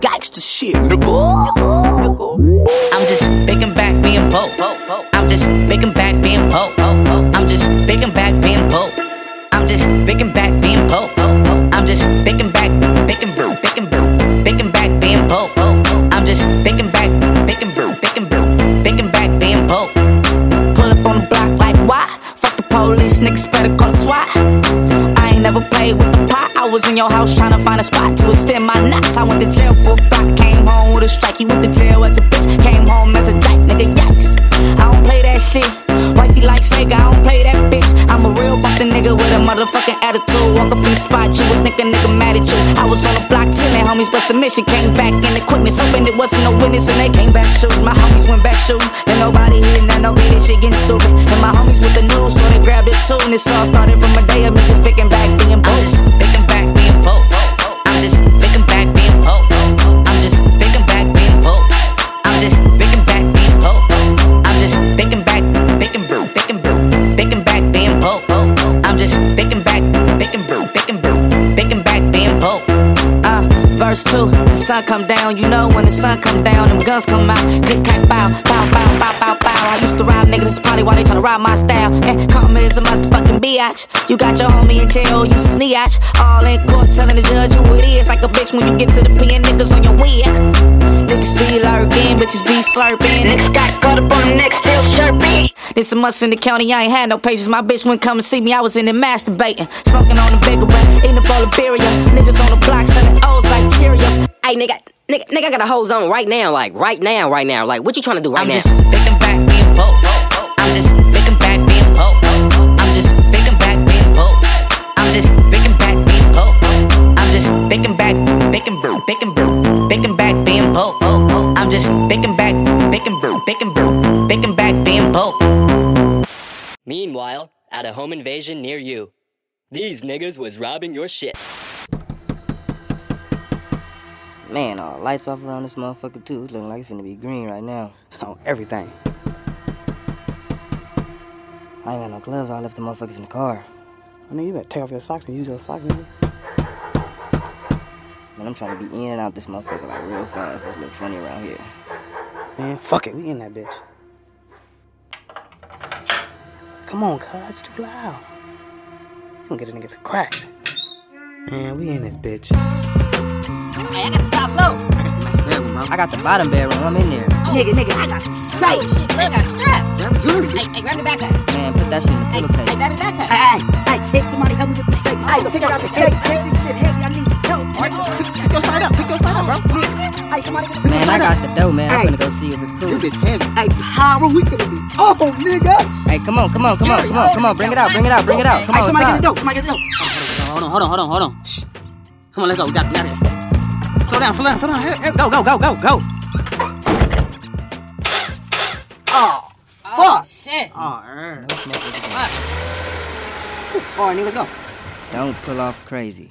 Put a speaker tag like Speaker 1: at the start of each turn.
Speaker 1: gangster shit, nigga.
Speaker 2: I'm just big and back being broke. I'm just big and back being broke. I'm just big and back being broke. I'm just big and back being broke. I'm just big and back, big and broke, big and broke, big and back being broke. I'm just big and back, big and broke, big and broke, big and back being broke.
Speaker 1: Pull up on the block like why? Fuck the police, niggas better call the SWAT. I ain't never played with the pot. Was in your house trying to find a spot to extend my knots. I went to jail for a block, came home with a strike. He went to jail as a bitch, came home as a dyke, nigga. Yikes! I don't play that shit. Wifey like Sega, I don't play that bitch. I'm a real fucking nigga with a motherfucking attitude. Walk up in the spot, you would think a nigga mad at you. I was on the block chillin', homies bust the mission. Came back in the quickness, hoping it wasn't no witness. And they came back shooting. My homies went back shooting. Then nobody here, now no okay, this shit getting stupid. And my homies with the news, so they grabbed it too. And this all started from a day of me just picking back being
Speaker 2: I'm
Speaker 1: 2, the sun come down, you know when the sun come down, them guns come out. Click, clack, bow, bow, bow, bow, bow, bow. I used to rob niggas, it's probably why they tryna rob my style. And karma is a motherfucking biatch. You got your homie in jail, you sneatch. All in court telling the judge who it is. Like a bitch when you get to the pen, niggas on your wig. Niggas be lurking, bitches be slurping. Niggas got caught up on the next tail chirping. There's a must in the county, I ain't had no patience. My bitch wouldn't come and see me, I was in there masturbating. Smoking on the bigger eating up all the beria.
Speaker 3: Hey, nigga, nigga, nigga, I got a hose on right now, like right now, right now. Like, what you trying to do right
Speaker 2: I'm
Speaker 3: now?
Speaker 2: just big and back being broke. I'm just big and back being broke. I'm just big and back being broke. I'm just big and back being broke. I'm just big and back, big and broke, big and broke, big and back being broke. I'm just big and back, big and broke, big and broke, big and back being broke.
Speaker 4: Meanwhile, at a home invasion near you, these niggas was robbing your shit.
Speaker 5: Man, all lights off around this motherfucker too. It's looking like it's finna be green right now.
Speaker 6: On everything.
Speaker 5: I ain't got no gloves. I left the motherfuckers in the car.
Speaker 6: I mean, you better take off your socks and use your socks, nigga.
Speaker 5: Man, I'm trying to be in and out this motherfucker like real fast. Let's look funny around here.
Speaker 6: Man, fuck it, we in that bitch. Come on, cuz, too loud. You gonna get a nigga to crack. Man, we in this bitch.
Speaker 3: Hey, I got the top floor.
Speaker 5: I got the bottom bedroom. I'm in there. Oh.
Speaker 6: Nigga, nigga, I got oh, sight.
Speaker 3: Oh, shit, I got straps. Hey, hey, grab the backpack.
Speaker 5: Man, put that shit in the pillowcase.
Speaker 3: hey, grab the backpack.
Speaker 6: Hey, hey, hey, take somebody help me with this safe. Hey, pick it up the safe. Take this shit heavy, I need help. Pick, pick your side up, pick your side up, bro. Please. Hey, somebody pick your
Speaker 5: Man, I got the dough, man. I'm
Speaker 6: Hey.
Speaker 5: finna go see if it's cool.
Speaker 6: This bitch heavy. Hey, power, we finna be. Oh, nigga.
Speaker 5: Hey, come on, come on, come on, come on, come on. Bring it out, bring it out, bring it out. Come
Speaker 6: Hey,
Speaker 5: on,
Speaker 6: somebody get
Speaker 5: stop.
Speaker 6: the dope. Somebody get the dope. Hold on, hold on, hold on, hold on. Shh. Come on, let's go. We got to get out of here. Slow down, slow down, slow down. Here, here, go, go, go, go, go. Oh, fuck.
Speaker 3: Oh, Shit.
Speaker 6: Oh, er. All right, nigga, let's go.
Speaker 5: Don't pull off crazy.